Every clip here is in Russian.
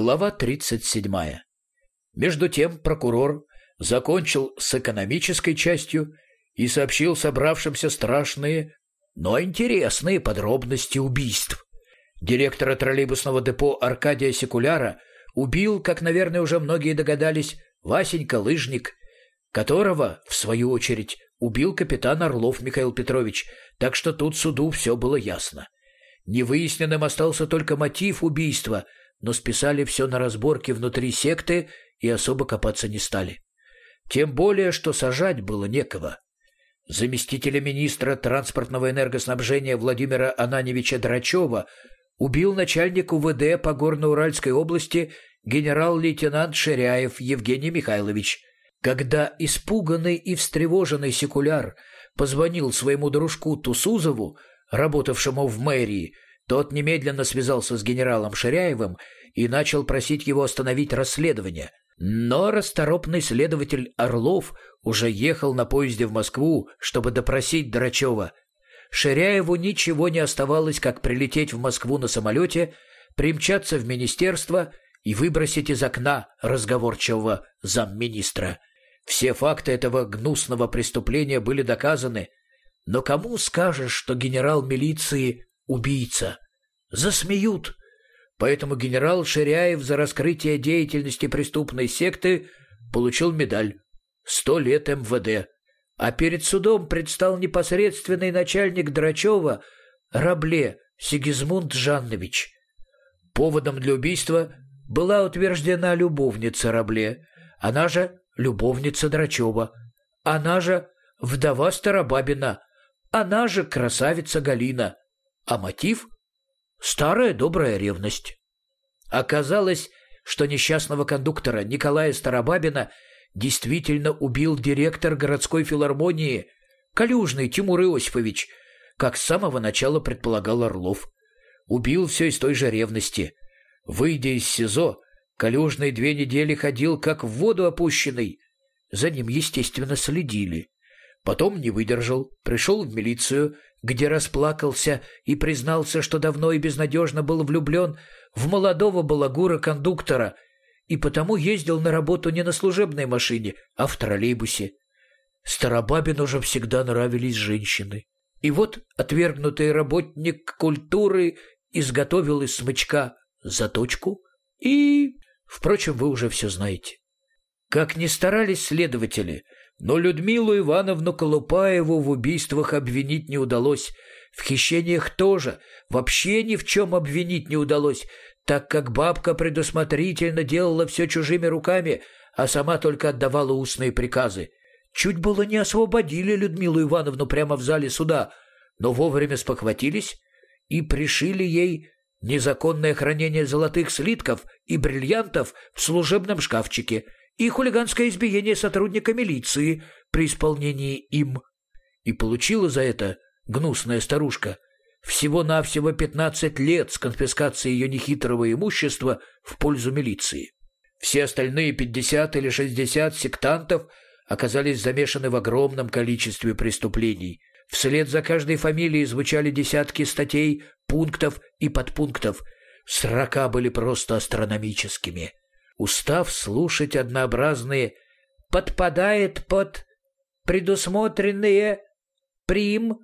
Глава 37. Между тем прокурор закончил с экономической частью и сообщил собравшимся страшные, но интересные подробности убийств. Директора троллейбусного депо Аркадия Секуляра убил, как, наверное, уже многие догадались, Васенька Лыжник, которого, в свою очередь, убил капитан Орлов Михаил Петрович, так что тут суду все было ясно. Невыясненным остался только мотив убийства, но списали все на разборки внутри секты и особо копаться не стали. Тем более, что сажать было некого. Заместителя министра транспортного энергоснабжения Владимира Ананевича Драчева убил начальник УВД по Горно-Уральской области генерал-лейтенант Ширяев Евгений Михайлович. Когда испуганный и встревоженный секуляр позвонил своему дружку Тусузову, работавшему в мэрии, тот немедленно связался с генералом Ширяевым и начал просить его остановить расследование. Но расторопный следователь Орлов уже ехал на поезде в Москву, чтобы допросить Драчева. Ширяеву ничего не оставалось, как прилететь в Москву на самолете, примчаться в министерство и выбросить из окна разговорчивого замминистра. Все факты этого гнусного преступления были доказаны, но кому скажешь, что генерал милиции — убийца? Засмеют. Поэтому генерал Ширяев за раскрытие деятельности преступной секты получил медаль «Сто лет МВД». А перед судом предстал непосредственный начальник Драчева Рабле Сигизмунд Жаннович. Поводом для убийства была утверждена любовница Рабле, она же любовница Драчева, она же вдова Старобабина, она же красавица Галина. А мотив — старая добрая ревность. Оказалось, что несчастного кондуктора Николая Старобабина действительно убил директор городской филармонии Калюжный Тимур Иосифович, как с самого начала предполагал Орлов. Убил все из той же ревности. Выйдя из СИЗО, Калюжный две недели ходил как в воду опущенный. За ним, естественно, следили. Потом не выдержал, пришел в милицию, где расплакался и признался, что давно и безнадежно был влюблен в молодого балагура-кондуктора и потому ездил на работу не на служебной машине, а в троллейбусе. Старобабину уже всегда нравились женщины. И вот отвергнутый работник культуры изготовил из смычка заточку и... Впрочем, вы уже все знаете. Как ни старались следователи, но Людмилу Ивановну Колупаеву в убийствах обвинить не удалось. В хищениях тоже вообще ни в чем обвинить не удалось, так как бабка предусмотрительно делала все чужими руками, а сама только отдавала устные приказы. Чуть было не освободили Людмилу Ивановну прямо в зале суда, но вовремя спохватились и пришили ей незаконное хранение золотых слитков и бриллиантов в служебном шкафчике и хулиганское избиение сотрудника милиции при исполнении им. И получила за это гнусная старушка всего-навсего пятнадцать лет с конфискацией ее нехитрого имущества в пользу милиции. Все остальные пятьдесят или шестьдесят сектантов оказались замешаны в огромном количестве преступлений. Вслед за каждой фамилией звучали десятки статей, пунктов и подпунктов. Срока были просто астрономическими. Устав слушать однообразные «подпадает под предусмотренные прим»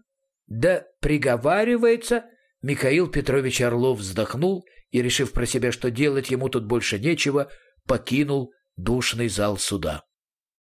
да приговаривается, Михаил Петрович Орлов вздохнул и, решив про себя, что делать ему тут больше нечего, покинул душный зал суда.